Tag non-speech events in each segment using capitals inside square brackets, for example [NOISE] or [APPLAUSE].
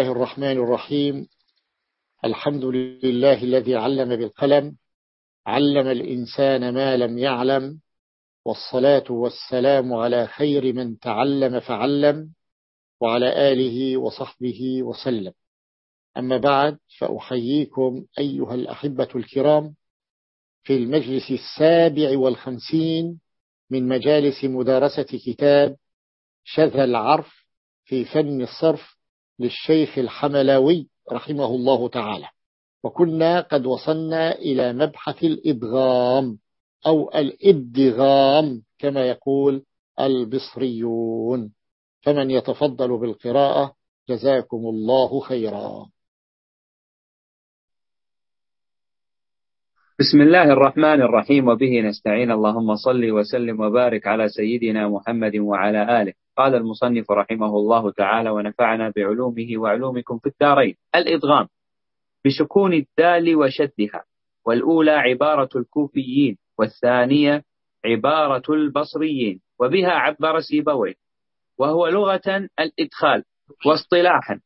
الله الرحمن الرحيم. الحمد لله الذي علم بالقلم علم الإنسان ما لم يعلم والصلاة والسلام على خير من تعلم فعلم وعلى آله وصحبه وسلم. أما بعد فأحييكم أيها الأحبة الكرام في المجلس السابع والخمسين من مجالس مدارسة كتاب شذ العرف في فن الصرف للشيخ الحملاوي رحمه الله تعالى. وكنا قد وصلنا إلى مبحث الإدغام أو الإدغام كما يقول البصريون. فمن يتفضل بالقراءة جزاكم الله خيرا. بسم الله الرحمن الرحيم وبه نستعين. اللهم صل وسلم وبارك على سيدنا محمد وعلى آله. قال المصنف رحمه الله تعالى ونفعنا بعلومه وعلومكم في الدارين. الإدغام بسكون الدال وشدها والأولى عبارة الكوفيين والثانية عبارة البصريين وبها عبر سيبويه. وهو لغة الإدخال واصطلاحا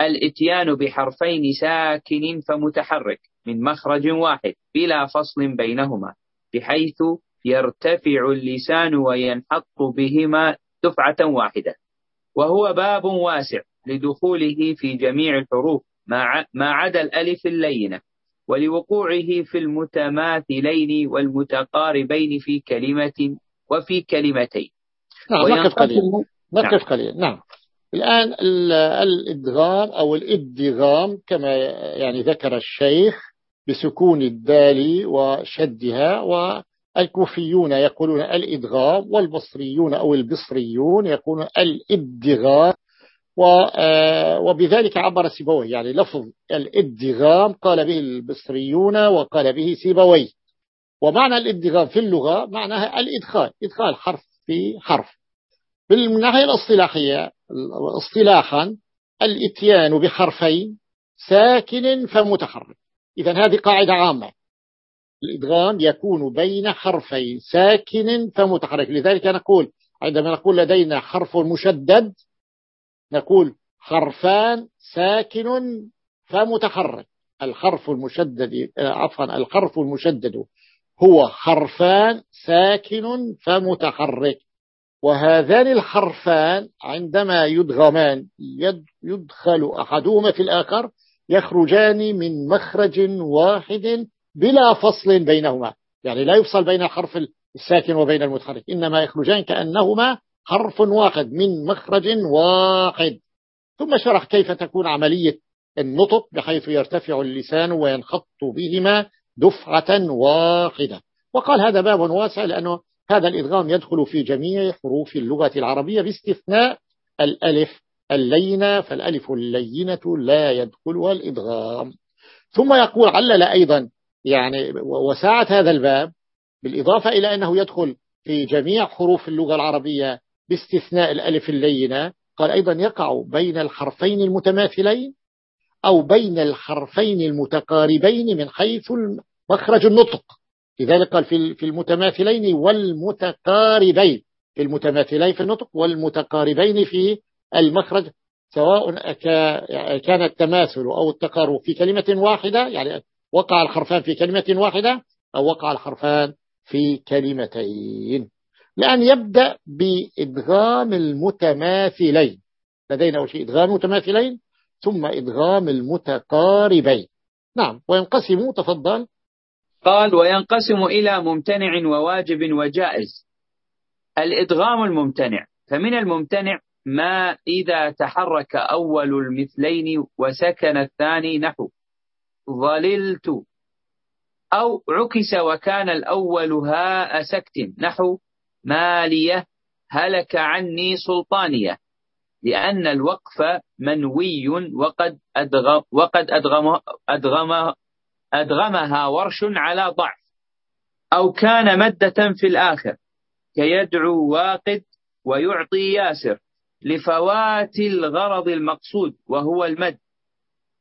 الإتيان بحرفين ساكن فمتحرك. من مخرج واحد بلا فصل بينهما بحيث يرتفع اللسان وينحط بهما دفعة واحدة. وهو باب واسع لدخوله في جميع الحروف ما عدا الألف اللينة. ولوقوعه في المتماثلين والمتقاربين في كلمة وفي كلمتين. نعم نقف قليلا نقف نعم. قليلا نعم. الآن الإدغام أو الإدغام كما يعني ذكر الشيخ بسكون الدال وشدها والكوفيون يقولون الإدغام والبصريون أو البصريون يقولون الإدغام آه، وبذلك عبر سيبوي يعني لفظ الإدغام قال به البصريون وقال به سيبوي ومعنى الإدغام في اللغة معناها الإدخال إدخال حرف في حرف. بالناحية الاصطلاحية اصطلاحا الإتيان بحرفين ساكن فمتحرك. إذا هذه قاعدة عامة. الإدغام يكون بين حرفين ساكن فمتحرك. لذلك نقول عندما نقول لدينا حرف مشدد نقول حرفان ساكن فمتحرك. الحرف المشدد عفوا الحرف المشدد هو حرفان ساكن فمتحرك. وهذان الحرفان عندما يدغمان يدخل أحدهما في الآخر يخرجان من مخرج واحد بلا فصل بينهما. يعني لا يفصل بين الحرف الساكن وبين المتحرك إنما يخرجان كأنهما حرف واحد من مخرج واحد. ثم شرح كيف تكون عملية النطق بحيث يرتفع اللسان وينخط بهما دفعة واحدة. وقال هذا باب واسع لأنه هذا الإدغام يدخل في جميع حروف اللغة العربية باستثناء الألف اللينة فالألف اللينة لا يدخلها الإدغام ثم يقول علل أيضا يعني وساعة هذا الباب بالإضافة إلى أنه يدخل في جميع حروف اللغة العربية باستثناء الألف اللينة. قال أيضا يقع بين الحرفين المتماثلين أو بين الحرفين المتقاربين من حيث مخرج النطق. لذلك قال في المتماثلين والمتقاربين. في المتماثلين في النطق والمتقاربين في المخرج سواء كان التماثل أو التقارب في كلمة واحدة يعني وقع الحرفان في كلمة واحدة أو وقع الحرفان في كلمتين. لأن يبدأ بإدغام المتماثلين. لدينا أول شيء إدغام المتماثلين ثم إدغام المتقاربين. نعم وينقسم تفضل. قال وينقسم إلى ممتنع وواجب وجائز. الإدغام الممتنع فمن الممتنع ما إذا تحرك أول المثلين وسكن الثاني نحو. ظللت. أو عكس وكان الأول هاء سكت نحو. مالية. هلك عني سلطانية. لأن الوقف منوي وقد أدغم وقد أدغم أدغم أدغمها ورش على ضعف. أو كان مدة في الآخر. كيدعو واقد ويعطي ياسر. لفوات الغرض المقصود وهو المد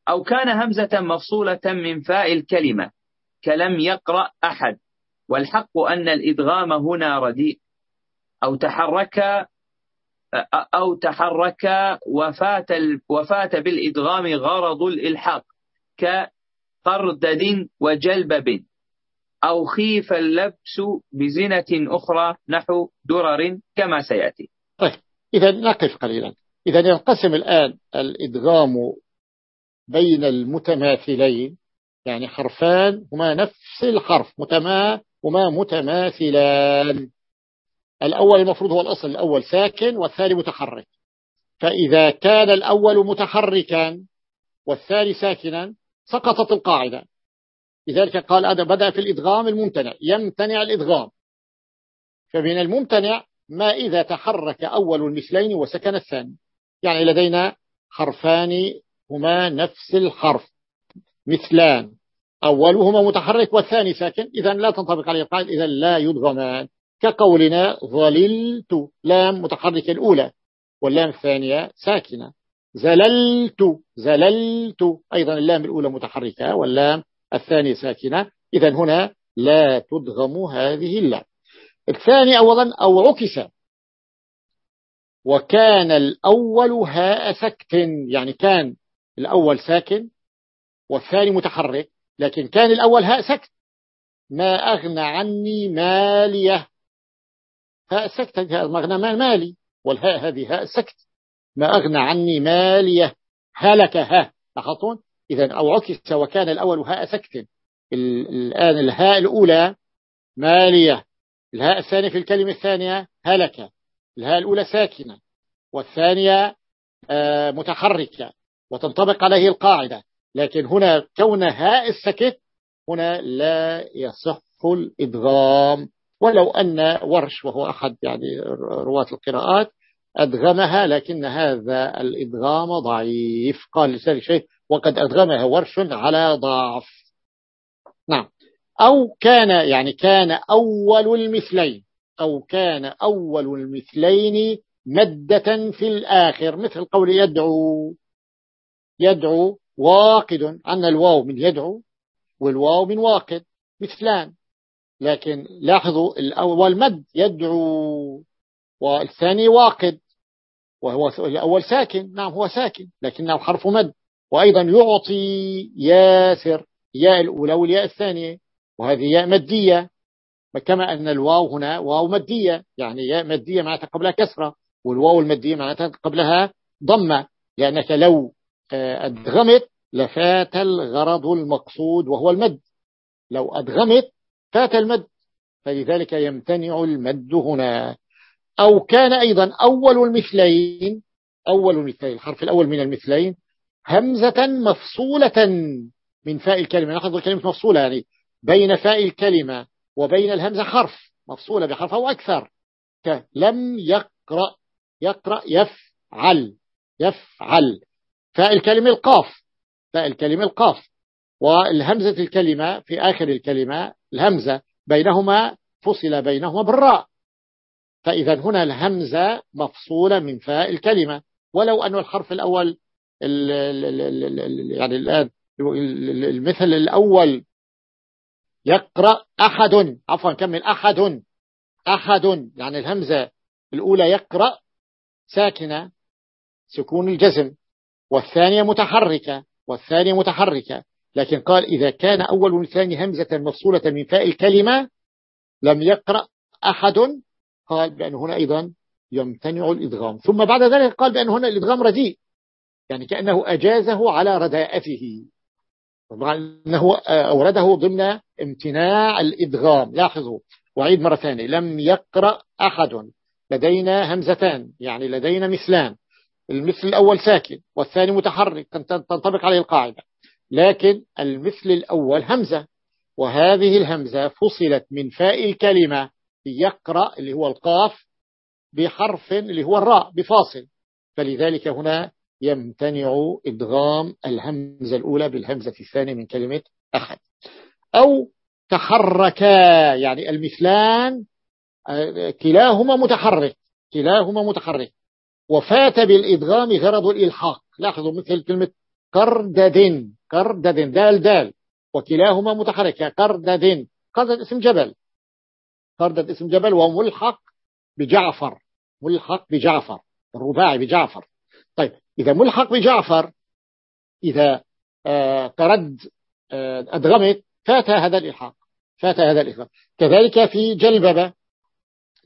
أو كان همزة مفصولة من فاء الكلمة كلم يقرأ أحد والحق أن الإدغام هنا رديء أو تحرك أو تحرك وفات وفات بالإدغام غرض الإلحاق كقردد وجلبب أو خيف اللبس بزنة أخرى نحو درر كما سيأتي. إذا نقف قليلا. إذا ينقسم الآن الإدغام بين المتماثلين يعني حرفان هما نفس الحرف متما هما متماثلان. الأول المفروض هو الأصل الأول ساكن والثاني متحرك. فإذا كان الأول متحركا والثاني ساكنا سقطت القاعدة. لذلك قال هذا بدأ في الإدغام الممتنع يمتنع الإدغام. فمن الممتنع ما إذا تحرك أول المثلين وسكن الثاني. يعني لدينا حرفان هما نفس الحرف. مثلان. أولهما متحرك والثاني ساكن. إذا لا تنطبق عليه القاعدة. إذا لا يدغمان كقولنا ظللت. لام متحرك الأولى. واللام الثانية ساكنة. زللت. زللت. أيضا اللام الأولى متحركة واللام الثانية ساكنة. إذا هنا لا تدغم هذه اللام. الثاني أولا أو عكس. وكان الأول هاء سكت يعني كان الأول ساكن والثاني متحرك لكن كان الأول هاء سكت ما أغنى عني مالية. هاء سكت مغنى مالي والهاء هذه هاء سكت ما أغنى عني مالية. هلك ها لاحظتون إذا أو عكس وكان الأول هاء سكت الآن الهاء الأولى مالية. الهاء الثانية في الكلمة الثانية هلك. الهاء الأولى ساكنة والثانية آه، متحركة وتنطبق عليه القاعدة. لكن هنا كون هاء السكت هنا لا يصح الإدغام. ولو أن ورش وهو أحد يعني رواة القراءات أدغمها لكن هذا الإدغام ضعيف. قال لسان شيء وقد أدغمها ورش على ضعف. نعم. أو كان يعني كان أول المثلين أو كان أول المثلين مدة في الآخر مثل قول يدعو يدعو واقد عن الواو من يدعو والواو من واقد مثلان. لكن لاحظوا الأول مد يدعو والثاني واقد وهو الأول ساكن. نعم هو ساكن لكنه حرف مد. وأيضا يعطي ياسر ياء الأولى والياء الثانية. وهذه ياء مدية كما أن الواو هنا واو مدية يعني ياء مدية معناتها قبلها كسرة والواو المدية معناتها قبلها ضمة لأنك لو آه، أدغمت لفات الغرض المقصود وهو المد. لو أدغمت فات المد فلذلك يمتنع المد هنا. أو كان أيضا أول المثلين أول المثلين الحرف الأول من المثلين همزة مفصولة من فاء الكلمة. نأخذ الكلمة مفصولة يعني بين فاء الكلمة وبين الهمزة حرف مفصولة بحرف أو أكثر. لم يقرأ يقرأ يفعل يفعل. فاء الكلمة القاف فاء الكلمة القاف. والهمزة الكلمة في آخر الكلمة الهمزة بينهما فصل بينهما بالراء. فإذا هنا الهمزة مفصولة من فاء الكلمة. ولو أن الحرف الأول يعني الآن المثل الأول يقرأ أحد. عفوا كمل. أحد. أحد. يعني الهمزة الأولى يقرأ ساكنة سكون الجزم. والثانية متحركة. والثانية متحركة. لكن قال إذا كان أول والثاني همزة مفصولة من فاء الكلمة لم يقرأ أحد قال بأن هنا أيضا يمتنع الإدغام. ثم بعد ذلك قال بأن هنا الإدغام رديء. يعني كأنه أجازه على رداءته. طبعا أنه أورده ضمن امتناع الإدغام. لاحظوا وعيد مرة ثانية. لم يقرأ أحد. لدينا همزتان يعني لدينا مثلان. المثل الأول ساكن والثاني متحرك. تنطبق عليه القاعدة. لكن المثل الأول همزة. وهذه الهمزة فصلت من فاء الكلمة يقرأ اللي هو القاف بحرف اللي هو الراء بفاصل. فلذلك هنا يمتنع إدغام الهمزة الأولى بالهمزة الثانية من كلمة أحد. أو تحركا يعني المثلان آه، كلاهما متحرك كلاهما متحرك. وفات بالإدغام غرض الإلحاق. لاحظوا مثل كلمة قردد قردد دال دال. وكلاهما متحرك قردد قردد اسم جبل. قردد اسم جبل وملحق بجعفر ملحق بجعفر الرباعي بجعفر. إذا ملحق بجعفر إذا آه ترد آه أدغمت فات هذا الإلحاق فات هذا الإلحاق. كذلك في جلببة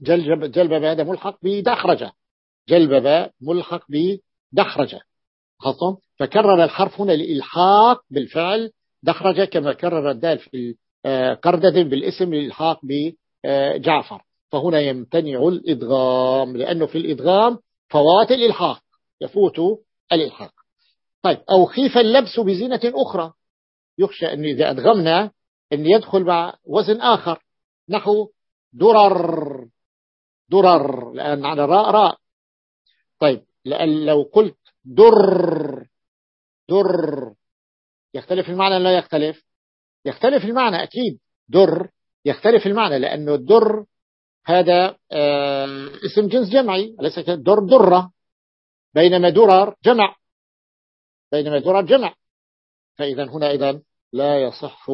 جلب جلببة هذا ملحق بدخرجة. جلببة ملحق بدخرجة. خطم فكرر الحرف هنا لإلحاق بالفعل دخرجة كما كرر الدال في آه، قردة بالاسم للإلحاق بجعفر فهنا يمتنع الإدغام لأنه في الإدغام فوات الإلحاق. يفوت الإلحاق. طيب أو خيف اللبس بزينة أخرى. يخشى أن إذا أدغمنا أن يدخل مع وزن آخر. نحو درر. درر. لأن على راء راء. طيب لأن لو قلت در. در. يختلف المعنى لا يختلف؟ يختلف المعنى أكيد. در. يختلف المعنى لأنه الدر هذا آه، اسم جنس جمعي أليس در درة. بينما درر جمع. بينما درر جمع. فإذا هنا أيضا لا يصح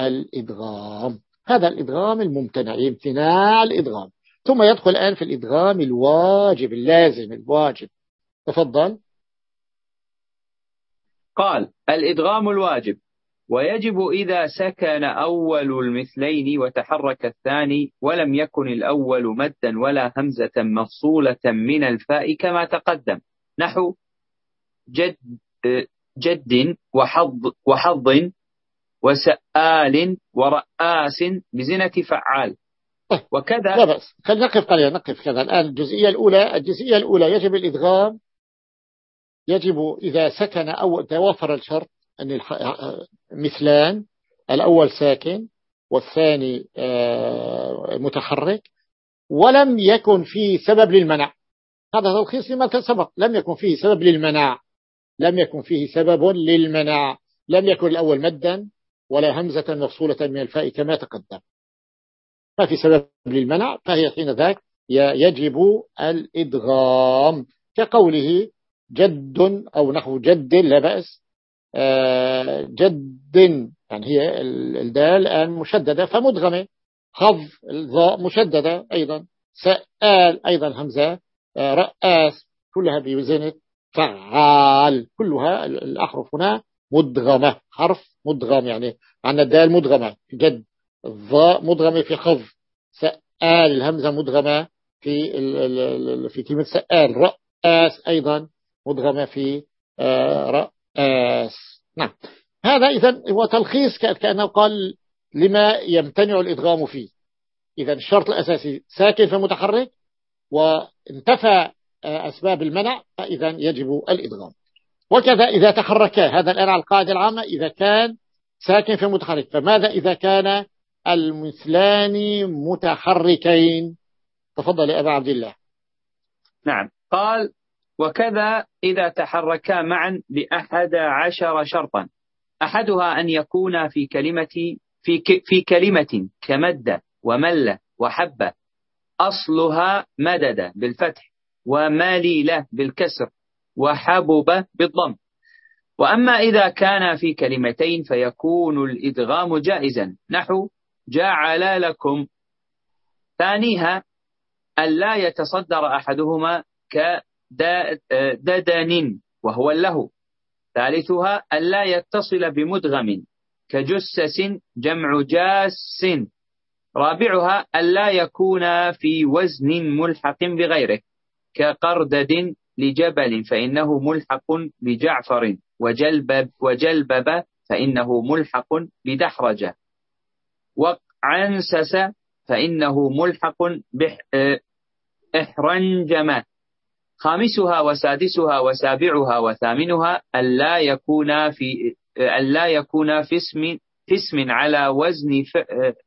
الإدغام. هذا الإدغام الممتنع امتناع الإدغام. ثم يدخل الآن في الإدغام الواجب اللازم الواجب. تفضل. قال الإدغام الواجب. ويجب إذا سكن أول المثلين وتحرك الثاني ولم يكن الأول مدا ولا همزة مفصولة من الفاء كما تقدم. نحو جد جد وحظ وحظ وسآل ورآس بزنة فعال. طيب. وكذا لا بأس. خلينا نقف قليلا نقف كذا. الآن الجزئية الأولى الجزئية الأولى يجب الإدغام. يجب إذا سكن أو توافر الشرط أن مثلان. الأول ساكن والثاني آه، متحرك. ولم يكن فيه سبب للمنع. هذا تلخيص لما سبق. لم يكن فيه سبب للمنع لم يكن فيه سبب للمنع لم يكن الأول مدا ولا همزة مفصولة من الفاء كما تقدم. ما في سبب للمنع فهي حين ذاك يجب الإدغام. كقوله جد أو نحو جد لا بأس. آه، جد يعني هي الدال الآن مشددة فمدغمة. خض الضاء مشددة أيضا. سآل أيضا همزة. آه، رأس كلها بوزنة فعال. كلها الأحرف هنا مدغمة. حرف مدغم يعني عن الدال مدغمة. جد. الضاء مدغمة في خض سآل الهمزة مدغمة في في كلمة سآل. رأس أيضا مدغمة في آه، رأس. نعم. هذا إذا هو تلخيص كأنه قال لما يمتنع الإدغام فيه. إذا الشرط الأساسي ساكن فمتحرك وانتفى آه، أسباب المنع فإذا يجب الإدغام وكذا إذا تحرك هذا الآن على القاعدة العامة إذا كان ساكن في متحرك فماذا إذا كان المثلان متحركين؟ تفضل يا أبا عبد الله. نعم. قال وكذا إذا تحركا معا بأحد عشر شرطا. أحدها أن يكون في كلمة في, في كلمة كمد ومل وحبة أصلها مدد بالفتح وماليلة بالكسر وحبب بالضم. وأما إذا كان في كلمتين فيكون الإدغام جائزا. نحو جعل لكم. ثانيها ألا يتصدر أحدهما كددن وهو له ثالثها ألا يتصل بمدغم كجسس جمع جاس. رابعها ألا يكون في وزن ملحق بغيره كقردد لجبل فإنه ملحق بجعفر وجلبب, وجلبب فإنه ملحق بدحرجة وعنسس فإنه ملحق بإحرنجمة خامسها وسادسها وسابعها وثامنها ألا يكون في ألا يكون في اسم اسم على وزن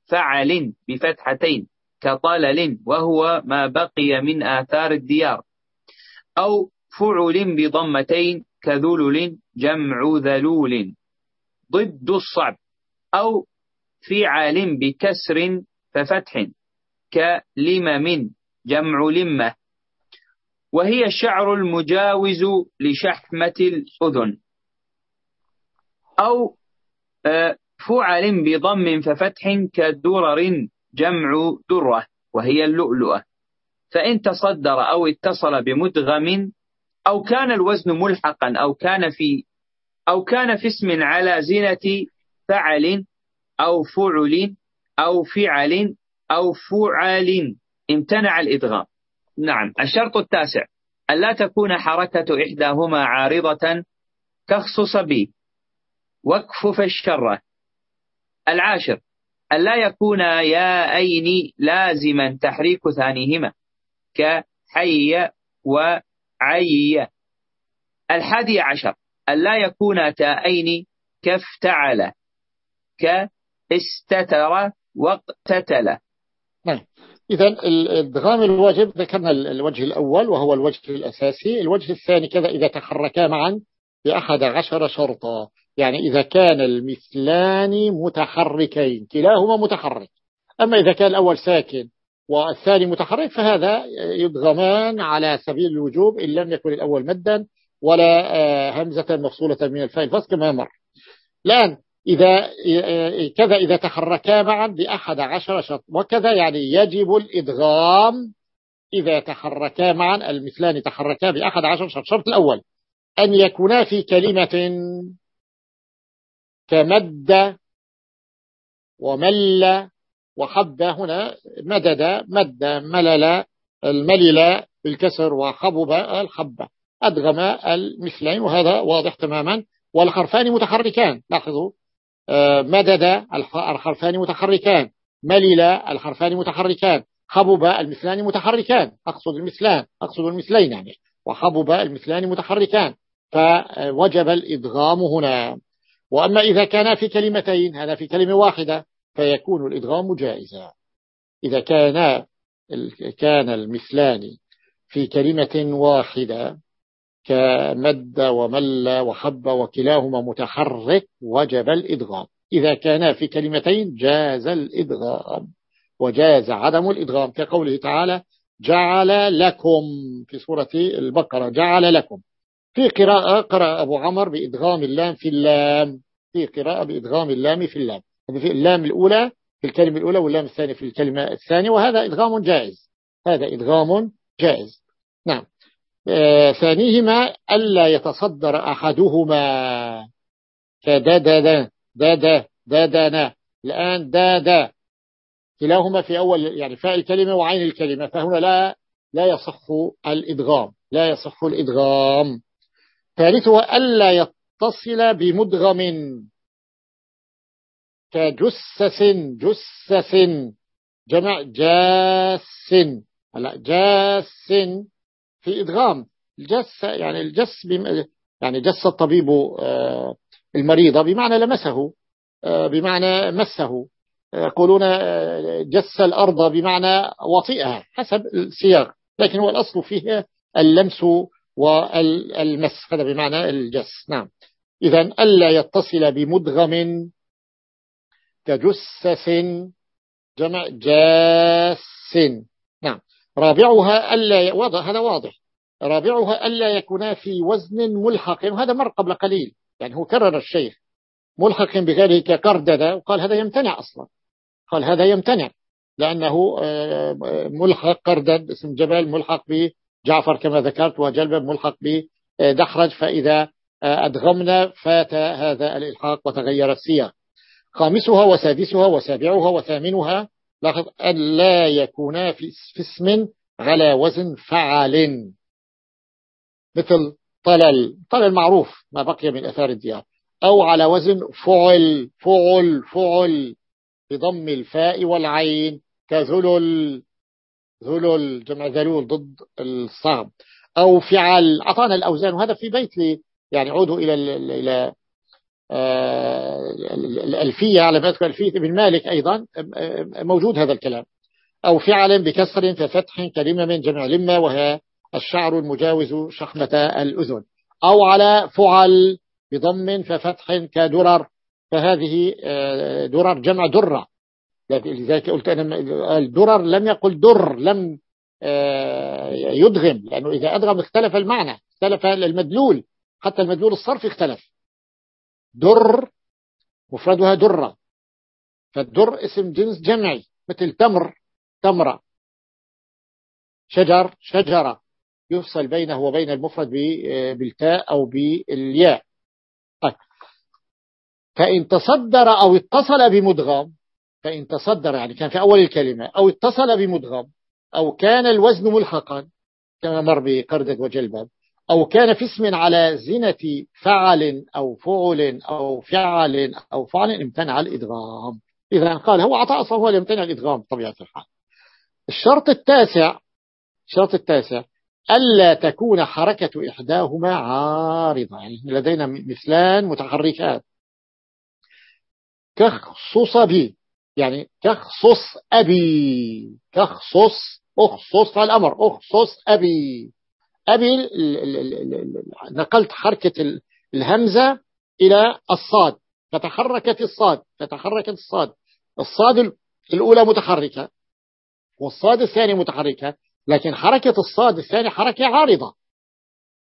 فعل بفتحتين كطلل وهو ما بقي من آثار الديار. أو فعل بضمتين كذلل جمع ذلول ضد الصعب. أو فعل بكسر ففتح كلمم جمع لمة. وهي الشعر المجاوز لشحمة الأذن. أو آه، فعل بضم ففتح كدرر جمع درة وهي اللؤلؤة. فإن تصدر أو اتصل بمدغم أو كان الوزن ملحقا أو كان في أو كان في اسم على زنة فعل أو فعل أو فعل أو فعل امتنع الإدغام. نعم. الشرط التاسع ألا تكون حركة إحداهما عارضة تخصص بي. وكفف الشرة. العاشر. ألا يكون ياءين لازما تحريك ثانيهما؟ كحي وعي الحادي عشر. ألا يكون تاءين كافتعل؟ كاستتر واقتتل. نعم. إذا الادغام الواجب ذكرنا الوجه الأول وهو الوجه الأساسي. الوجه الثاني كذا إذا تحركا معا بأحد عشر شرطا. يعني إذا كان المثلان متحركين كلاهما متحرك. أما إذا كان الأول ساكن والثاني متحرك فهذا يدغمان على سبيل الوجوب إن لم يكن الأول مدا ولا آه، همزة مفصولة من الفاء الفصل كما مر. الآن إذا كذا إذا تحركا معا بأحد عشر شرط وكذا يعني يجب الإدغام إذا تحركا معا المثلان تحركا بأحد عشر شرط الشرط الأول أن يكونا في كلمة كمد ومل وحب هنا مدد مد ملل الملل بالكسر وحبب الحبة أدغم المثلين وهذا واضح تماما. والحرفان متحركان لاحظوا. آه، مدد الحرفان متحركان ملل الحرفان متحركان حبب المثلان متحركان أقصد المثلان أقصد المثلين يعني. وحبب المثلان متحركان فوجب الإدغام هنا. وأما إذا كان في كلمتين هذا في كلمة واحدة فيكون الإدغام جائزا. إذا كان كان المثلان في كلمة واحدة كمد ومل وحب وكلاهما متحرك وجب الإدغام. إذا كان في كلمتين جاز الإدغام. وجاز عدم الإدغام كقوله تعالى جعل لكم في سورة البقرة جعل لكم. في قراءة قرأ أبو عمر بإدغام اللام في اللام. في قراءة بإدغام اللام في اللام. في اللام الأولى في الكلمة الأولى واللام الثانية في الكلمة الثانية وهذا إدغام جائز. هذا إدغام جائز. نعم. آه ثانيهما ألا يتصدر أحدهما. كددنا دادا دادنا الآن دادا كلاهما في أول يعني فاء الكلمة وعين الكلمة. فهنا لا لا يصح الإدغام. لا يصح الإدغام. ثالثها ألا يتصل بمدغم. كجسس جسس جمع جاس. هلا جاس في إدغام. الجس يعني الجس يعني جس الطبيب آه، المريض بمعنى لمسه آه، بمعنى مسه. يقولون آه، جس الأرض بمعنى وطئها حسب السياق. لكن هو الأصل فيه اللمس والمس هذا بمعنى الجس. نعم. إذا ألا يتصل بمدغم كجسس جمع جاس. نعم. رابعها ألا واضح هذا واضح. رابعها ألا يكون في وزن ملحق وهذا مر قبل قليل يعني هو كرر الشيخ. ملحق بغيره كقردد وقال هذا يمتنع أصلا. قال هذا يمتنع لأنه آه، ملحق قردد اسم جبل ملحق بجعفر كما ذكرت وجلب ملحق بدحرج فإذا أدغمنا فات هذا الإلحاق وتغير السياق. خامسها وسادسها وسابعها وثامنها لاحظ أن لا يكونا في اسم على وزن فعل. مثل طلل طلل معروف ما بقي من أثار الديار. أو على وزن فعل فعل فعل بضم الفاء والعين كذلل ذلل جمع ذلول ضد الصعب. أو فعل أعطانا الأوزان وهذا في بيت لي يعني عودوا إلى إلى آه، الألفية على ما ألفية ابن مالك أيضا موجود هذا الكلام. أو فعل بكسر ففتح كلمة من جمع لمة وهي الشعر المجاوز شخمة الأذن. أو على فعل بضم ففتح كدرر فهذه آه، درر جمع درة. لذلك قلت أنا الدرر لم يقل در لم آه، يدغم لأنه إذا أدغم اختلف المعنى اختلف المدلول حتى المدلول الصرف اختلف. در مفردها درة. فالدر اسم جنس جمعي مثل تمر تمرة شجر شجرة. يفصل بينه وبين المفرد بالتاء أو بالياء. طيب. فإن تصدر أو اتصل بمدغم فإن تصدر يعني كان في أول الكلمة أو اتصل بمدغم أو كان الوزن ملحقا كما مر بقردة وجلباب أو كان في اسم على زنة فعل أو فعل أو فعل أو فعل امتنع الإدغام. إذا قال هو عطاء فهو يمتنع الإدغام بطبيعة الحال. الشرط التاسع الشرط التاسع ألا تكون حركة إحداهما عارضة. يعني لدينا مثلان متحركات. كخصص بي يعني كخصص أبي كخصص أخصص الأمر أخصص أبي. أبي نقلت حركة الهمزة إلى الصاد. فتحركت الصاد فتحركت الصاد. الصاد الأولى متحركة والصاد الثاني متحركة لكن حركة الصاد الثاني حركة عارضة.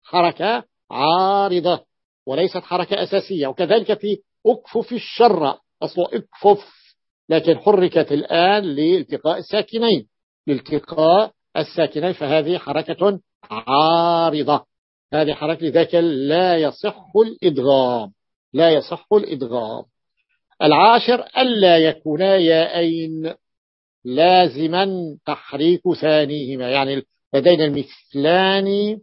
حركة عارضة وليست حركة أساسية وكذلك في أكفف الشر. أصله أكفف لكن حركت الآن لالتقاء الساكنين. لالتقاء الساكنين فهذه حركة عارضة. هذه حركة لذلك لا يصح الإدغام. لا يصح الإدغام. العاشر ألا يكونا يائين لازما تحريك ثانيهما. يعني لدينا المثلان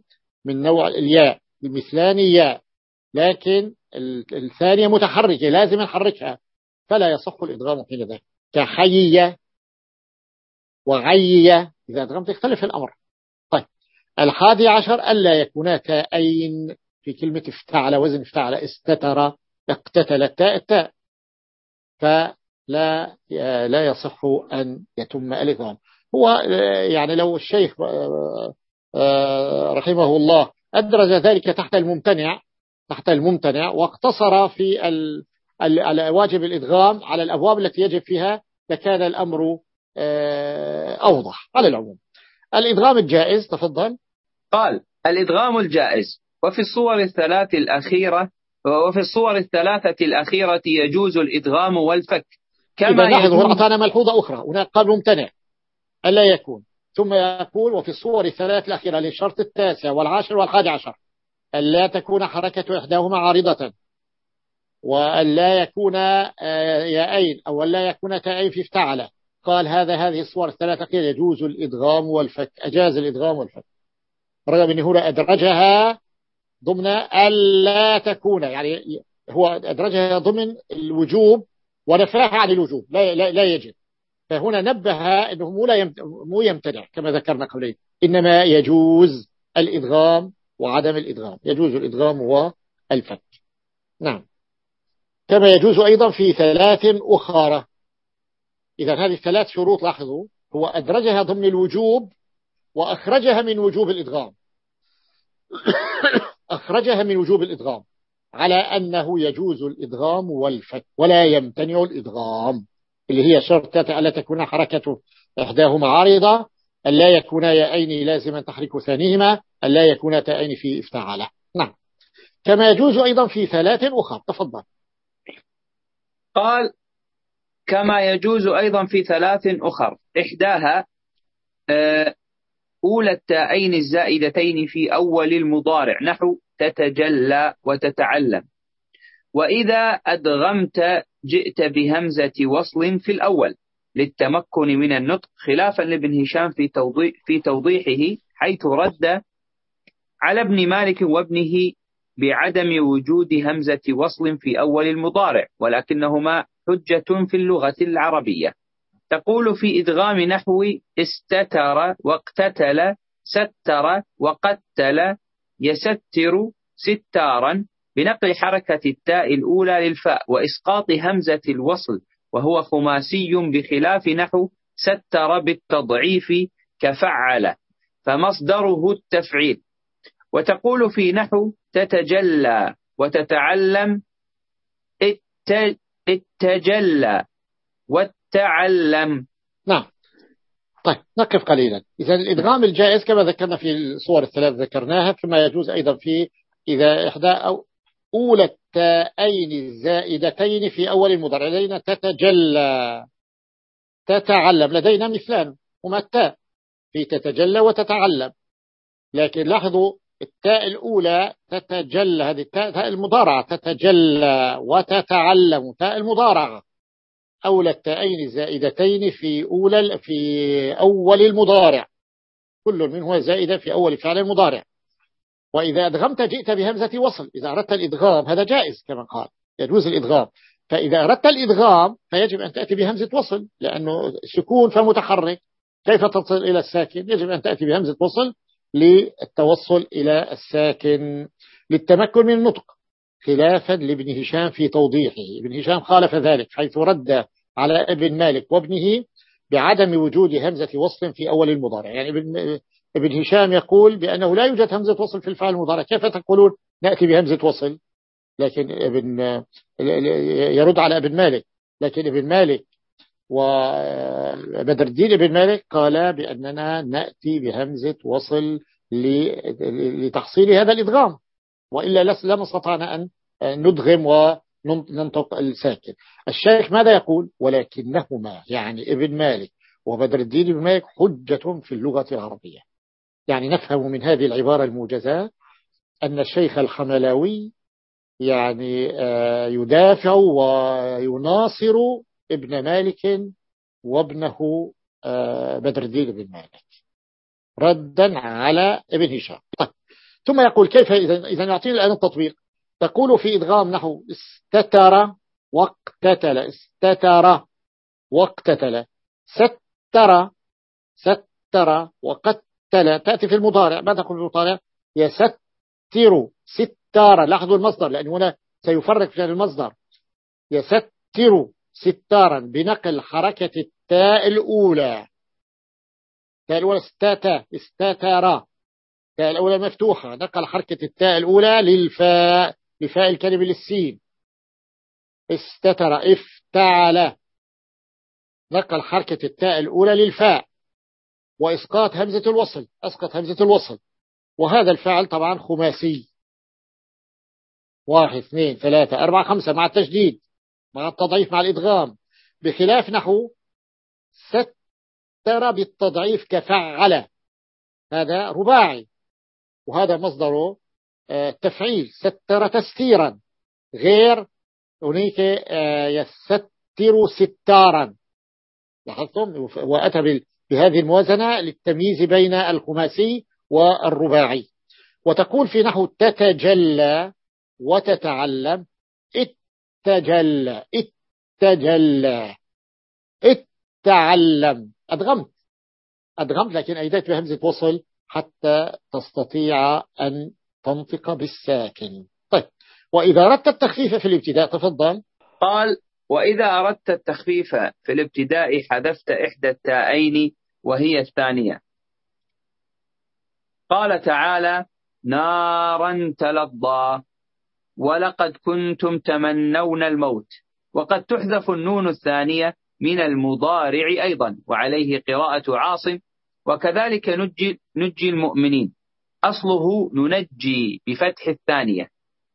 من نوع الياء. المثلان ياء لكن الثانية متحركة لازم نحركها. فلا يصح الإدغام حين ذلك. كحيية وغيية إذا أدغمت يختلف الأمر. طيب الحادي عشر ألا يكونا تاءين في كلمة افتعل وزن افتعل استتر اقتتل التاء التاء. فلا لا يصح أن يتم الإدغام. هو يعني لو الشيخ رحمه الله أدرج ذلك تحت الممتنع تحت الممتنع واقتصر في واجب الإدغام على الأبواب التي يجب فيها لكان الأمر آه، أوضح على العموم. الإدغام الجائز تفضل. قال الإدغام الجائز. وفي الصور الثلاث الأخيرة وفي الصور الثلاثة الأخيرة يجوز الإدغام والفك. كما لاحظ أعطانا ملحوظة أخرى. هناك قال ممتنع. ألا يكون. ثم يقول وفي الصور الثلاث الأخيرة للشرط التاسع والعاشر والحادي عشر ألا تكون حركة إحداهما عارضة. وأن لا يكون آه، يائين أو أن لا يكون تائين في افتعل. قال هذا هذه الصور الثلاثة قيل يجوز الإدغام والفك أجاز الإدغام والفك. رغم أنه هنا أدرجها ضمن ألا تكون يعني هو أدرجها ضمن الوجوب ونفاها عن الوجوب لا, لا, لا يجب. فهنا نبه أنه مو, لا مو يمتنع كما ذكرنا قبل إنما يجوز الإدغام وعدم الإدغام يجوز الإدغام والفك. نعم. كما يجوز أيضا في ثلاث أخرى. إذا هذه الثلاث شروط لاحظوا هو أدرجها ضمن الوجوب وأخرجها من وجوب الإدغام. [COUGHS] أخرجها من وجوب الإدغام على أنه يجوز الإدغام والفك ولا يمتنع الإدغام اللي هي شرط ألا تكون حركة إحداهما عارضة ألا يكون يائين لازما تحرك ثانيهما ألا يكون تائين في إفتعاله. نعم. كما يجوز أيضا في ثلاث أخرى. تفضل. قال كما يجوز أيضا في ثلاث أخر. إحداها آه، أولى التاءين الزائدتين في أول المضارع. نحو تتجلى وتتعلم. وإذا أدغمت جئت بهمزة وصل في الأول للتمكن من النطق خلافا لابن هشام في, توضيح في توضيحه حيث رد على ابن مالك وابنه بعدم وجود همزة وصل في أول المضارع ولكنهما حجة في اللغة العربية. تقول في إدغام نحو استتر واقتتل ستر وقتل يستر ستارا بنقل حركة التاء الأولى للفاء وإسقاط همزة الوصل وهو خماسي بخلاف نحو ستر بالتضعيف كفعل فمصدره التفعيل. وتقول في نحو تتجلى وتتعلم التجلى والتعلم نعم. طيب نقف قليلا. إذا الإدغام الجائز كما ذكرنا في الصور الثلاث ذكرناها كما يجوز أيضا في إذا إحدى أو أولى التائين الزائدتين في أول المضارع. لدينا تتجلى. تتعلم. لدينا مثلان. هما التاء. في تتجلى وتتعلم. لكن لاحظوا التاء الأولى تتجلى هذه التاء المضارعة تتجلى وتتعلم تاء المضارعة. أولى التاءين الزائدتين في أولى في أول المضارع. كل منهما زائدة في أول فعل المضارع. وإذا أدغمت جئت بهمزة وصل. إذا أردت الإدغام هذا جائز كما قال. يجوز الإدغام. فإذا أردت الإدغام فيجب أن تأتي بهمزة وصل لأنه سكون فمتحرك. كيف تصل إلى الساكن؟ يجب أن تأتي بهمزة وصل للتوصل إلى الساكن للتمكن من النطق خلافا لابن هشام في توضيحه. ابن هشام خالف ذلك حيث رد على ابن مالك وابنه بعدم وجود همزة وصل في أول المضارع. يعني ابن, ابن هشام يقول بأنه لا يوجد همزة وصل في الفعل المضارع. كيف تقولون نأتي بهمزة وصل؟ لكن ابن يرد على ابن مالك. لكن ابن مالك وبدر الدين ابن مالك قال بأننا نأتي بهمزة وصل لتحصيل هذا الإدغام وإلا لما استطعنا أن ندغم وننطق الساكن. الشيخ ماذا يقول؟ ولكنهما يعني ابن مالك وبدر الدين ابن مالك حجة في اللغة العربية. يعني نفهم من هذه العبارة الموجزة أن الشيخ الحملاوي يعني آه، يدافع ويناصر ابن مالك وابنه آه، بدر الدين بن مالك. ردا على ابن هشام. طيب. ثم يقول كيف إذا إذا يعطيني الآن التطبيق. تقول في إدغام نحو استتر واقتتل. استتر واقتتل. ستر ستر وقتل. تأتي في المضارع. ما تقول في المضارع؟ يستر ستارا لاحظوا المصدر لأن هنا سيفرق في المصدر. يستر ستارا بنقل حركة التاء الأولى. التاء الأولى استاتا استاتارا. التاء الأولى مفتوحة نقل حركة التاء الأولى للفاء لفاء الكلمة للسين. استتر افتعل. نقل حركة التاء الأولى للفاء. وإسقاط همزة الوصل أسقط همزة الوصل. وهذا الفعل طبعا خماسي. واحد اثنين ثلاثة أربعة خمسة مع التشديد مع التضعيف مع الإدغام. بخلاف نحو ستر بالتضعيف كفعل هذا رباعي. وهذا مصدره آه، تفعيل. ستر تستيرا. غير هناك آه، يستر ستارا. لاحظتم؟ وأتى بهذه الموازنة للتمييز بين الخماسي والرباعي. وتقول في نحو تتجلى وتتعلم اتجلى اتجلى اتعلم. أدغمت. أدغمت لكن أيديت بهمزة وصل حتى تستطيع أن تنطق بالساكن. طيب وإذا أردت التخفيف في الابتداء تفضل. قال وإذا أردت التخفيف في الابتداء حذفت إحدى التاءين وهي الثانية. قال تعالى نارا تلظى. ولقد كنتم تمنون الموت. وقد تحذف النون الثانية من المضارع أيضا وعليه قراءة عاصم. وكذلك نجي, نجي المؤمنين. أصله ننجي بفتح الثانية.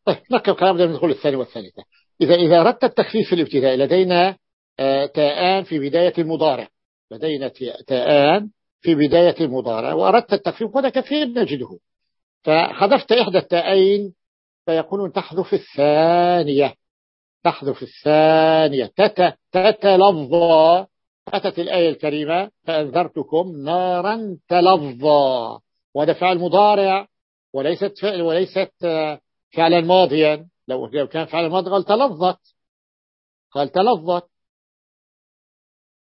طيب نكب كلام قبل ندخل الثانية والثالثة. إذا إذا أردت التخفيف في الابتداء لدينا آه، تاءان في بداية المضارع. لدينا تاءان في بداية المضارع. وأردت التخفيف وهذا كثير نجده. فحذفت إحدى التاءين فيقولون تحذف الثانية. تحذف الثانية. تت تتلظى. أتت الآية الكريمة. فأنذرتكم نارا تلظى. وهذا فعل مضارع. وليست فعل وليست فعلا ماضيا. لو كان فعلا ماضي قال تلظت. قال تلظت.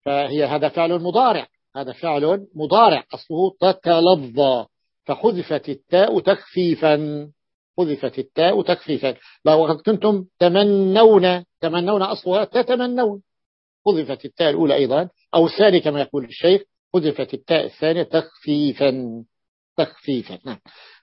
فهي هذا فعل مضارع. هذا فعل مضارع. أصله تتلظى. فحذفت التاء تخفيفا. حذفت التاء تخفيفا وقد كنتم تمنون تمنون أصلها تتمنون. حذفت التاء الأولى أيضا أو الثاني كما يقول الشيخ حذفت التاء الثانية تخفيفا. تخفيفا نعم.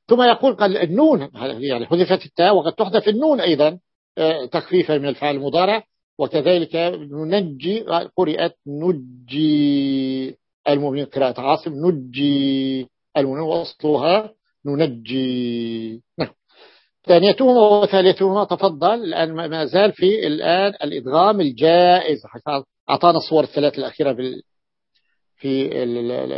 ثم يقول قال النون يعني حذفت التاء وقد تحذف النون أيضا آه، تخفيفا من الفعل المضارع. وكذلك ننجي قرئت نجي المؤمنين قراءة عاصم نجي المؤمنين وأصلها ننجي. نعم. ثانيتهما وثالثهما تفضل الآن ما زال في الآن الإدغام الجائز. أعطانا الصور الثلاث الأخيرة بال... في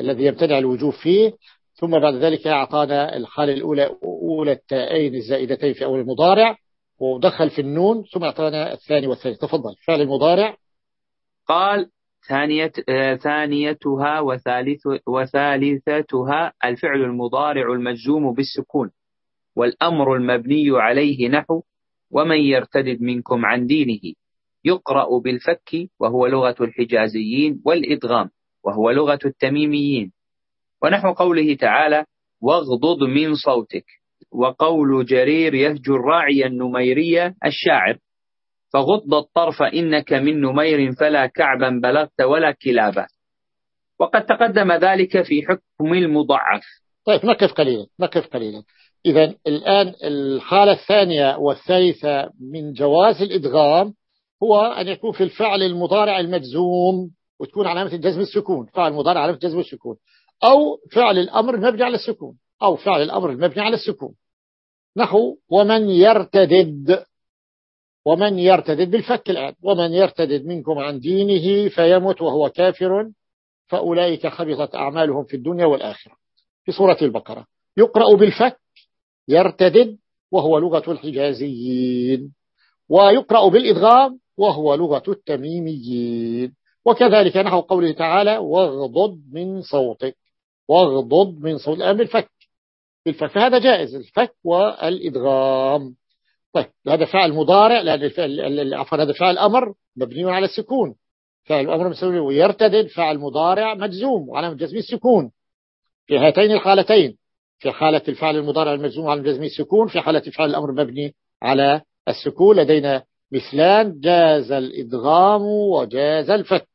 الذي يمتنع الوجوب فيه. ثم بعد ذلك أعطانا الحالة الأولى أولى التائين الزائدتين في أول المضارع ودخل في النون. ثم أعطانا الثاني والثالث. تفضل. فعل المضارع. قال ثانية ثانيتها وثالث وثالثتها الفعل المضارع المجزوم بالسكون. والأمر المبني عليه نحو ومن يرتدد منكم عن دينه. يقرأ بالفك وهو لغة الحجازيين والإدغام وهو لغة التميميين. ونحو قوله تعالى واغضض من صوتك. وقول جرير يهجو الراعي النميرية الشاعر فغض الطرف إنك من نمير فلا كعبا بلغت ولا كلابا. وقد تقدم ذلك في حكم المضعف. طيب نقف قليلا نقف قليلا. إذا الآن الحالة الثانية والثالثة من جواز الإدغام هو أن يكون في الفعل المضارع المجزوم وتكون علامة الجزم السكون فعل المضارع علامة الجزم السكون. أو فعل الأمر المبني على السكون أو فعل الأمر المبني على السكون. نحو ومن يرتدد ومن يرتدد بالفك الآن. ومن يرتدد منكم عن دينه فيمت وهو كافر فأولئك خبطت أعمالهم في الدنيا والآخرة. في سورة البقرة. يقرأ بالفك يرتدد وهو لغة الحجازيين ويقرأ بالإدغام وهو لغة التميميين. وكذلك نحو قوله تعالى واغضض من صوتك واغضض من صوت الآن بالفك بالفك. فهذا جائز الفك والإدغام. طيب هذا فعل مضارع لأن عفوا هذا فعل أمر مبني على السكون. فعل الأمر مسوي ويرتدد فعل مضارع مجزوم وعلى جزم السكون. في هاتين الحالتين في حالة الفعل المضارع المجزوم على جزم السكون في حالة فعل الأمر مبني على السكون. لدينا مثلان جاز الإدغام وجاز الفك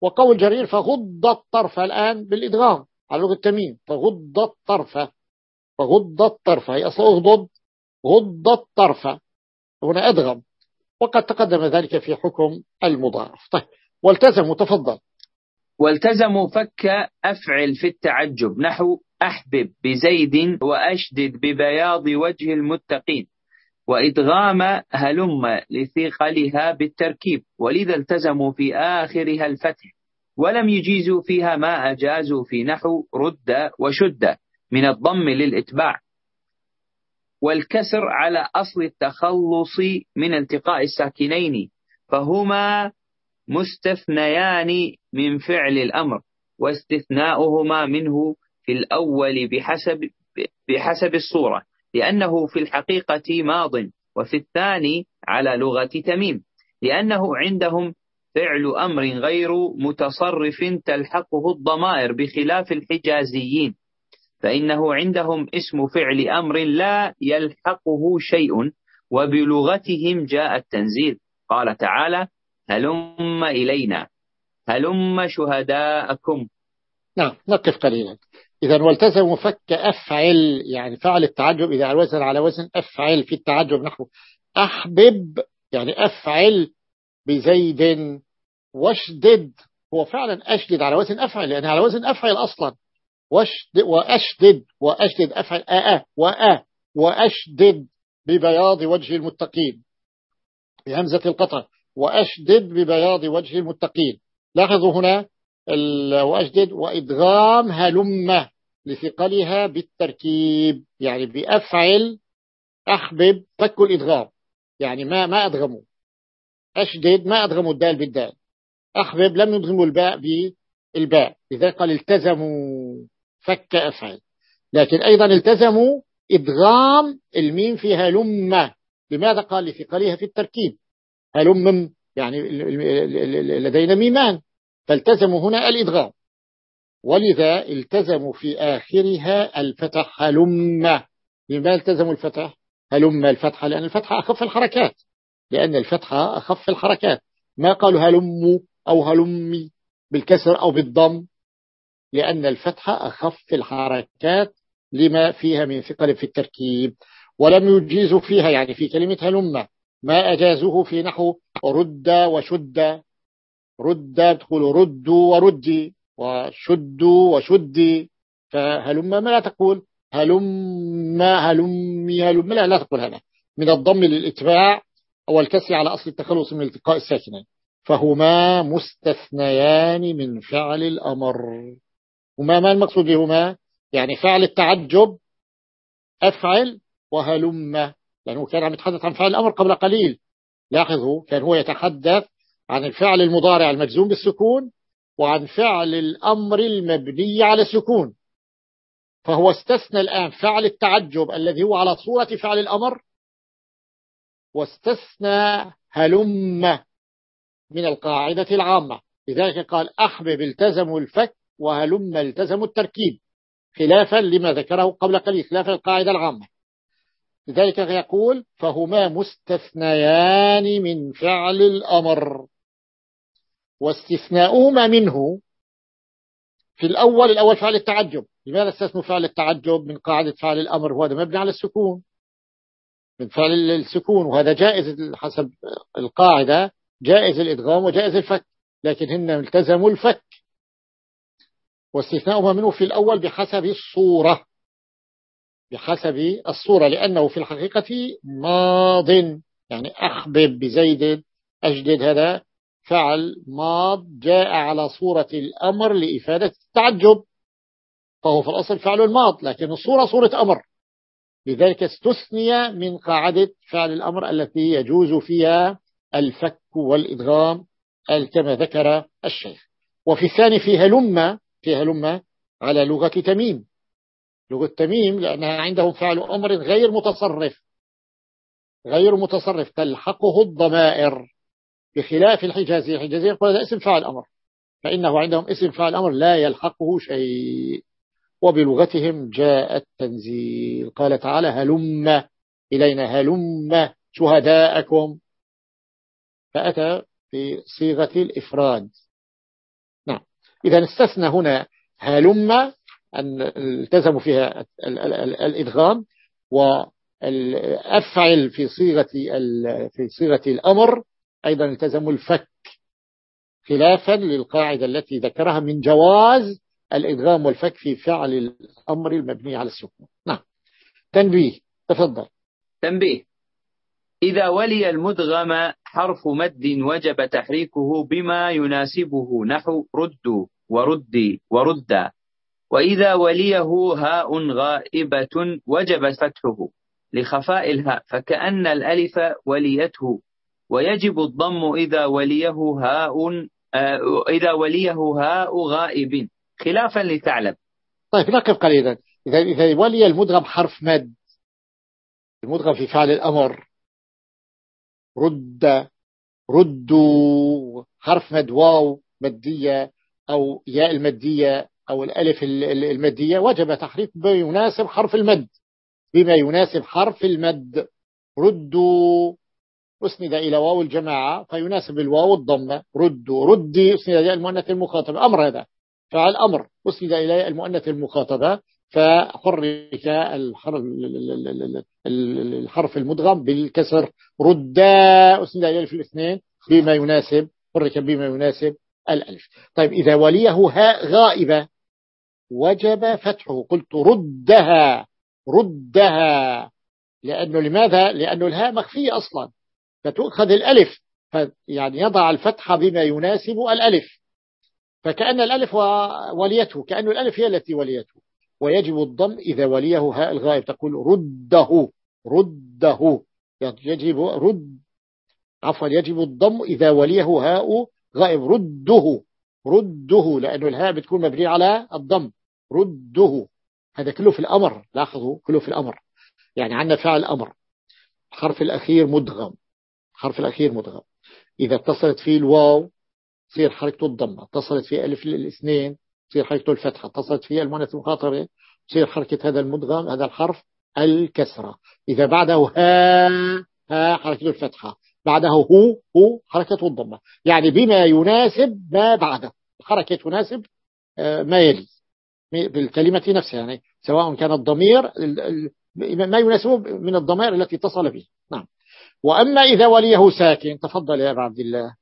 وقول جرير فغض الطرف الآن بالإدغام. على لغة التميم فغض الطرف. فغض الطرف هي أصلا أغضض. غض الطرف. هنا أدغم. وقد تقدم ذلك في حكم المضاعف طيب والتزموا تفضل. والتزموا فك أفعل في التعجب. نحو أحبب بزيد وأشدد ببياض وجه المتقين. وإدغام هلم لثقلها بالتركيب ولذا التزموا في آخرها الفتح ولم يجيزوا فيها ما أجازوا في نحو رد وشد من الضم للإتباع. والكسر على أصل التخلص من التقاء الساكنين فهما مستثنيان من فعل الأمر واستثناؤهما منه في الأول بحسب بحسب الصورة لأنه في الحقيقة ماض وفي الثاني على لغة تميم لأنه عندهم فعل أمر غير متصرف تلحقه الضمائر بخلاف الحجازيين فإنه عندهم اسم فعل أمر لا يلحقه شيء وبلغتهم جاء التنزيل. قال تعالى هلم إلينا هلم شهداءكم. نعم نقف قليلا. إذا والتزموا فك أفعل يعني فعل التعجب إذا على وزن على وزن أفعل في التعجب نحو أحبب يعني أفعل بزيد واشدد. هو فعلا أشدد على وزن أفعل يعني على وزن أفعل أصلا. وأشدد وأشدد أفعل أأ وأ وأشدد ببياض وجه المتقين. بهمزة القطع وأشدد ببياض وجه المتقين. لاحظوا هنا وأجدد وإدغام هلمة لثقلها بالتركيب. يعني بأفعل أحبب فك الإدغام. يعني ما ما أدغموا أشدد ما أدغموا الدال بالدال. أحبب لم يدغموا الباء بالباء. لذلك قال التزموا فك أفعل. لكن أيضا التزموا إدغام الميم في هلمة. لماذا قال لثقلها في التركيب؟ هلم يعني لدينا ميمان. فالتزموا هنا الإدغام. ولذا التزموا في آخرها الفتح هلم. لما التزموا الفتح؟ هلم الفتحة لأن الفتحة أخف الحركات. لأن الفتحة أخف الحركات. ما قالوا هلم أو هلمي بالكسر أو بالضم؟ لأن الفتحة أخف الحركات لما فيها من ثقل في التركيب ولم يجيزوا فيها يعني في كلمة هلم. ما أجازوه في نحو رد وشد. رد تقول ردوا وردي وشدوا وشدي. فهلم ما لا تقول هلم هلمي هلم. لا لا تقول هذا. من الضم للإتباع والكسر على أصل التخلص من التقاء الساكنين. فهما مستثنيان من فعل الأمر. هما ما المقصود بهما يعني فعل التعجب أفعل وهلم. لأنه كان عم يتحدث عن فعل الأمر قبل قليل. لاحظوا كان هو يتحدث عن الفعل المضارع المجزوم بالسكون وعن فعل الأمر المبني على السكون. فهو استثنى الآن فعل التعجب الذي هو على صورة فعل الأمر واستثنى هلم من القاعدة العامة. لذلك قال أحبب التزموا الفك وهلم التزموا التركيب خلافا لما ذكره قبل قليل خلافا القاعدة العامة. لذلك يقول فهما مستثنيان من فعل الأمر. واستثناؤهما منه في الأول الأول فعل التعجب. لماذا استثنوا فعل التعجب؟ من قاعدة فعل الأمر وهذا مبني على السكون. من فعل السكون وهذا جائز حسب القاعدة جائز الإدغام وجائز الفك. لكن هن التزموا الفك. واستثناؤهما منه في الأول بحسب الصورة. بحسب الصورة لأنه في الحقيقة ماض. يعني أحبب بزيد أجدد هذا. فعل ماض جاء على صورة الأمر لإفادة التعجب. فهو في الأصل فعل الماض لكن الصورة صورة أمر. لذلك استثني من قاعدة فعل الأمر التي يجوز فيها الفك والإدغام كما ذكر الشيخ. وفي الثاني فيها لمة فيها لمة على لغة تميم. لغة تميم لأنها عندهم فعل أمر غير متصرف. غير متصرف تلحقه الضمائر. بخلاف الحجازية الحجازية يقول هذا اسم فعل أمر. فإنه عندهم اسم فعل أمر لا يلحقه شيء. وبلغتهم جاء التنزيل. قال تعالى هلم إلينا هلم شهداءكم. فأتى في صيغة الإفراد. نعم. إذا استثنى هنا هلم أن التزموا فيها الإدغام. والأفعل في صيغة في صيغة الأمر أيضا التزموا الفك خلافا للقاعدة التي ذكرها من جواز الإدغام والفك في فعل الأمر المبني على السكون. نعم. تنبيه. تفضل. تنبيه. إذا ولي المدغم حرف مد وجب تحريكه بما يناسبه نحو رد وردي ورد. وإذا وليه هاء غائبة وجب فتحه لخفاء الهاء فكأن الألف وليته ويجب الضم إذا وليه هاء آه، إذا وليه هاء غائب. خلافا لتعلم. طيب نقف قليلا. إذا إذا ولي المدغم حرف مد المدغم في فعل الأمر رد ردوا حرف مد واو مدية أو ياء المدية أو الألف المدية وجب تحريك بما يناسب حرف المد. بما يناسب حرف المد. ردوا. أسند إلى واو الجماعة فيناسب الواو الضمة. ردوا ردي أسند إلى المؤنث المخاطبة. أمر هذا. فعل أمر. أسند إلى المؤنث المخاطبة. فحرك الحرف المدغم بالكسر. ردا أسند إلى في الاثنين. بما يناسب. حرك بما يناسب الألف. طيب إذا وليه هاء غائبة وجب فتحه. قلت ردها. ردها. لأنه لماذا؟ لأنه الهاء مخفية أصلا. فتؤخذ الألف. يعني يضع الفتحة بما يناسب الألف. فكأن الألف وليته كأن الألف هي التي وليته. ويجب الضم إذا وليه هاء الغائب. تقول رده رده. يجب رد. عفوا يجب الضم إذا وليه هاء غائب. رده رده لأنه الهاء بتكون مبنية على الضم. رده. هذا كله في الأمر. لاحظوا كله في الأمر. يعني عندنا فعل أمر. الحرف الأخير مدغم. الحرف الأخير مدغم إذا اتصلت فيه الواو تصير حركته الضمة. اتصلت فيه ألف الاثنين تصير حركته الفتحة. اتصلت فيه المؤنث المخاطبة تصير حركة هذا المدغم هذا الحرف الكسرة. إذا بعده ها ها حركته الفتحة. بعده هو هو حركته الضمة. يعني بما يناسب ما بعده. الحركة تناسب آه، ما يلي. بالكلمة نفسها يعني. سواء كان الضمير ما يناسبه من الضمائر التي اتصل به. نعم. وأما إذا وليه ساكن تفضل يا عبد الله.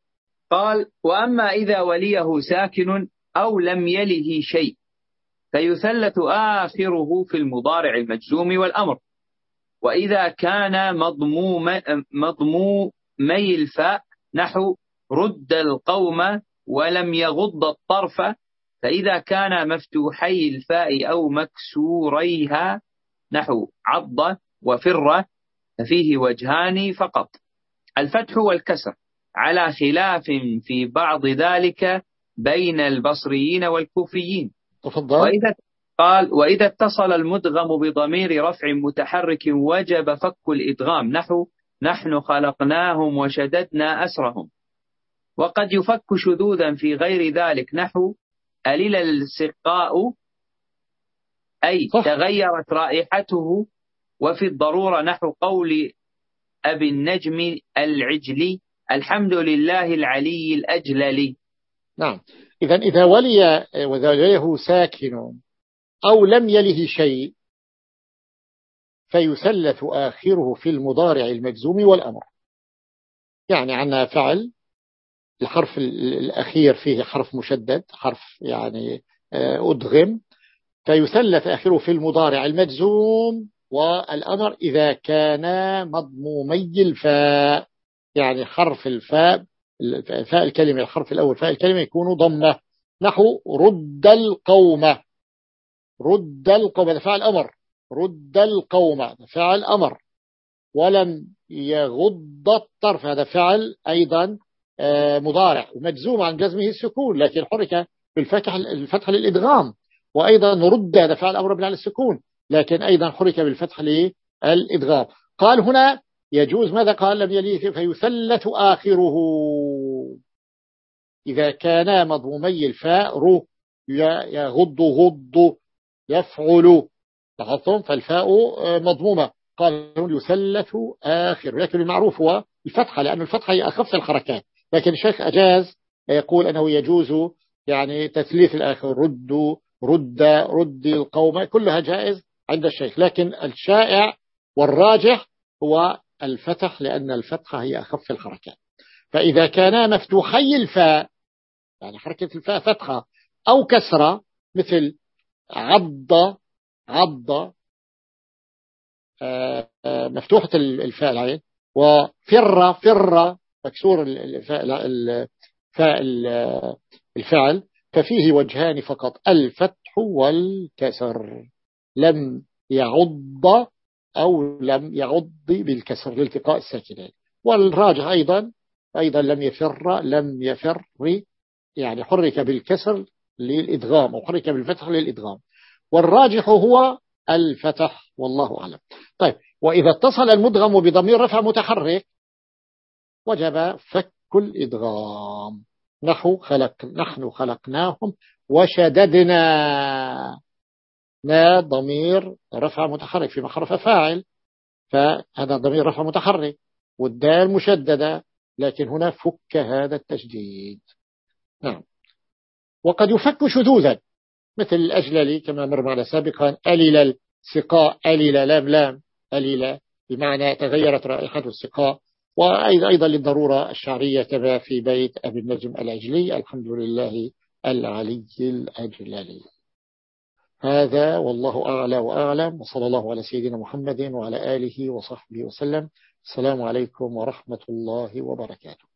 قال وأما إذا وليه ساكن أو لم يله شيء فيثلث آخره في المضارع المجزوم والأمر. وإذا كان مضموم مضمومي الفاء نحو رد القوم ولم يغض الطرف فإذا كان مفتوحي الفاء أو مكسوريها نحو عض وفر ففيه وجهان فقط. الفتح والكسر على خلاف في بعض ذلك بين البصريين والكوفيين. تفضل. وإذا قال وإذا اتصل المدغم بضمير رفع متحرك وجب فك الإدغام. نحو نحن خلقناهم وشددنا أسرهم. وقد يفك شذوذا في غير ذلك. نحو ألل السقاء؟ أي تغيرت رائحته وفي الضرورة نحو قول أبي النجم العجلي الحمد لله العلي الأجللي نعم. إذا إذا ولي وذليه ساكن أو لم يله شيء فيسلث آخره في المضارع المجزوم والأمر. يعني عنا فعل الحرف الأخير فيه حرف مشدد حرف يعني آه، أدغم فيثلث آخره في المضارع المجزوم والأمر إذا كان مضمومي الفاء يعني حرف الفاء فاء الكلمة الحرف الأول فاء الكلمة يكون ضمة. نحو رد القوم. رد القوم هذا فعل أمر. رد القوم فعل أمر. ولم يغض الطرف هذا فعل أيضا آه، مضارع. ومجزوم عن جزمه السكون لكن حرك بالفتح الفتح للإدغام. وأيضا رد هذا فعل أمر على السكون. لكن أيضا حرك بالفتح للإدغام قال هنا يجوز ماذا؟ قال لم يليه فيثلث آخره. إذا كان مضمومي الفاء رو يغض غض يفعل. لاحظتم؟ فالفاء آه، مضمومة. قال يثلث آخر. لكن المعروف هو الفتحة لأن الفتحة هي أخف الحركات. لكن الشيخ أجاز يقول أنه يجوز يعني تثليث الآخر. رد رد رد القوم. كلها جائز. عند الشيخ. لكن الشائع والراجح هو الفتح لأن الفتحة هي أخف الحركات. فإذا كان مفتوحي الفاء يعني حركة الفاء فتحة أو كسرة مثل عض عض آه، مفتوحة الفاء العين وفر فر مكسور الفاء الفعل ففيه وجهان فقط الفتح والكسر. لم يعض أو لم يعض بالكسر لالتقاء الساكنين. والراجح أيضا أيضا لم يفر لم يفر يعني حرك بالكسر للإدغام أو حرك بالفتح للإدغام. والراجح هو الفتح والله أعلم. طيب وإذا اتصل المدغم بضمير رفع متحرك وجب فك الإدغام. نحو خلق نحن خلقناهم وشددنا. نا ضمير رفع متحرك في محرف فاعل فهذا ضمير رفع متحرك والدال مشددة لكن هنا فك هذا التشديد. نعم. وقد يفك شذوذا مثل الأجللي كما مر معنا سابقا ألل السقاء ألل لام لام ألل بمعنى تغيرت رائحة السقاء وأيضا للضرورة الشعرية كما في بيت أبي النجم الأجلي الحمد لله العلي الأجللي. هذا والله أعلى وأعلم وصلى الله على سيدنا محمد وعلى آله وصحبه وسلم. السلام عليكم ورحمة الله وبركاته.